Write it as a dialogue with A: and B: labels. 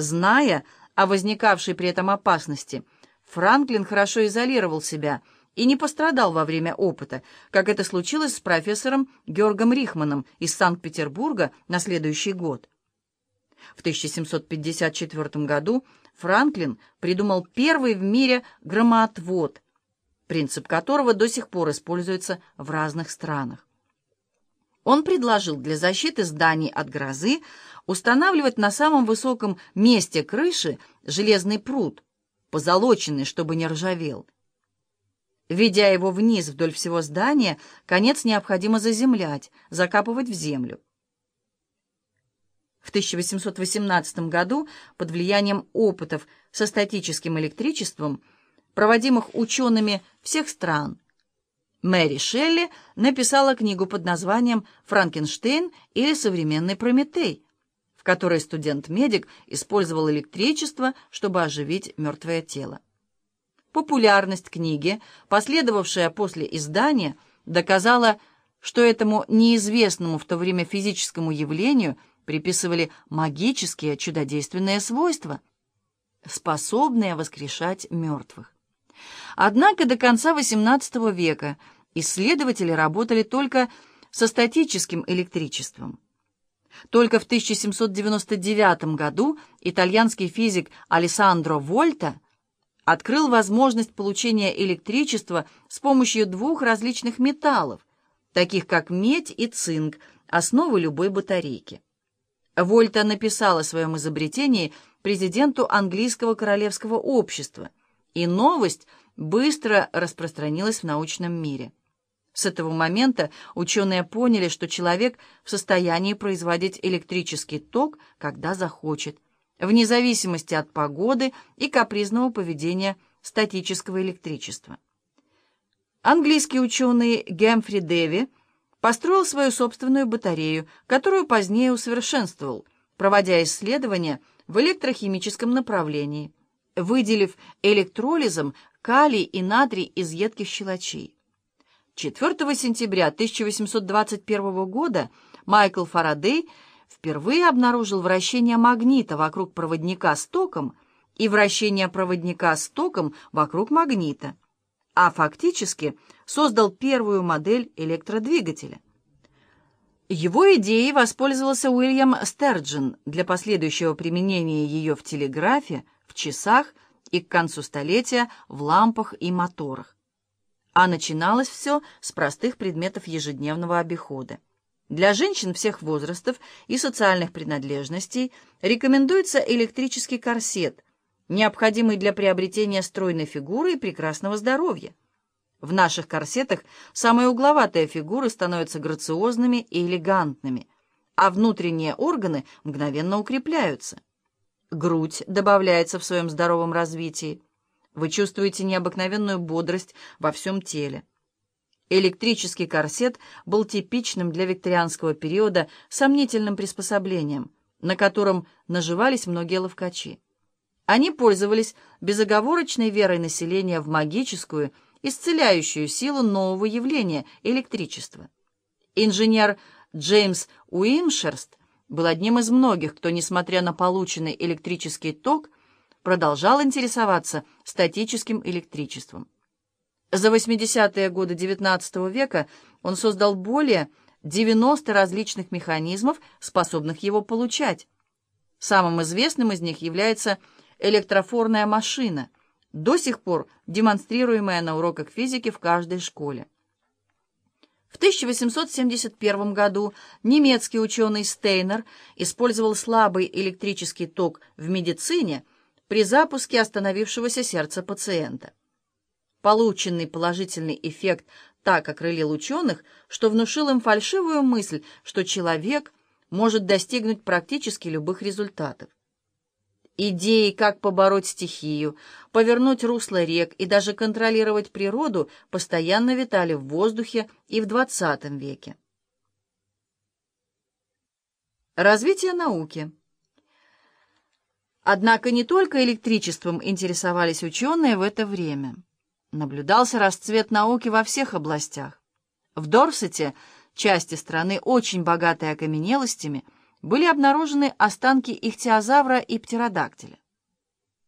A: Зная о возникавшей при этом опасности, Франклин хорошо изолировал себя и не пострадал во время опыта, как это случилось с профессором Георгом Рихманом из Санкт-Петербурга на следующий год. В 1754 году Франклин придумал первый в мире громоотвод, принцип которого до сих пор используется в разных странах. Он предложил для защиты зданий от грозы устанавливать на самом высоком месте крыши железный пруд, позолоченный, чтобы не ржавел. Ведя его вниз вдоль всего здания, конец необходимо заземлять, закапывать в землю. В 1818 году под влиянием опытов со статическим электричеством, проводимых учеными всех стран, Мэри Шелли написала книгу под названием «Франкенштейн или современный Прометей», в которой студент-медик использовал электричество, чтобы оживить мертвое тело. Популярность книги, последовавшая после издания, доказала, что этому неизвестному в то время физическому явлению приписывали магические чудодейственные свойства, способные воскрешать мертвых. Однако до конца XVIII века исследователи работали только со статическим электричеством. Только в 1799 году итальянский физик Алессандро Вольта открыл возможность получения электричества с помощью двух различных металлов, таких как медь и цинк, основы любой батарейки. Вольта написал о своем изобретении президенту английского королевского общества, и новость быстро распространилась в научном мире. С этого момента ученые поняли, что человек в состоянии производить электрический ток, когда захочет, вне зависимости от погоды и капризного поведения статического электричества. Английский ученый Гемфри Деви построил свою собственную батарею, которую позднее усовершенствовал, проводя исследования в электрохимическом направлении, выделив электролизом калий и натрий из едких щелочей. 4 сентября 1821 года Майкл Фарадей впервые обнаружил вращение магнита вокруг проводника с током и вращение проводника с током вокруг магнита, а фактически создал первую модель электродвигателя. Его идеей воспользовался Уильям Стерджин для последующего применения ее в телеграфе, в часах и к концу столетия в лампах и моторах. А начиналось все с простых предметов ежедневного обихода. Для женщин всех возрастов и социальных принадлежностей рекомендуется электрический корсет, необходимый для приобретения стройной фигуры и прекрасного здоровья. В наших корсетах самые угловатые фигуры становятся грациозными и элегантными, а внутренние органы мгновенно укрепляются. Грудь добавляется в своем здоровом развитии. Вы чувствуете необыкновенную бодрость во всем теле. Электрический корсет был типичным для викторианского периода сомнительным приспособлением, на котором наживались многие ловкачи. Они пользовались безоговорочной верой населения в магическую, исцеляющую силу нового явления – электричества. Инженер Джеймс Уимшерст был одним из многих, кто, несмотря на полученный электрический ток, продолжал интересоваться статическим электричеством. За 80-е годы XIX века он создал более 90 различных механизмов, способных его получать. Самым известным из них является электрофорная машина, до сих пор демонстрируемая на уроках физики в каждой школе. В 1871 году немецкий ученый Стейнер использовал слабый электрический ток в медицине при запуске остановившегося сердца пациента. Полученный положительный эффект так окрылил ученых, что внушил им фальшивую мысль, что человек может достигнуть практически любых результатов. Идеи, как побороть стихию, повернуть русло рек и даже контролировать природу, постоянно витали в воздухе и в XX веке. Развитие науки Однако не только электричеством интересовались ученые в это время. Наблюдался расцвет науки во всех областях. В Дорсете, части страны очень богатой окаменелостями, были обнаружены останки ихтиозавра и птеродактиля.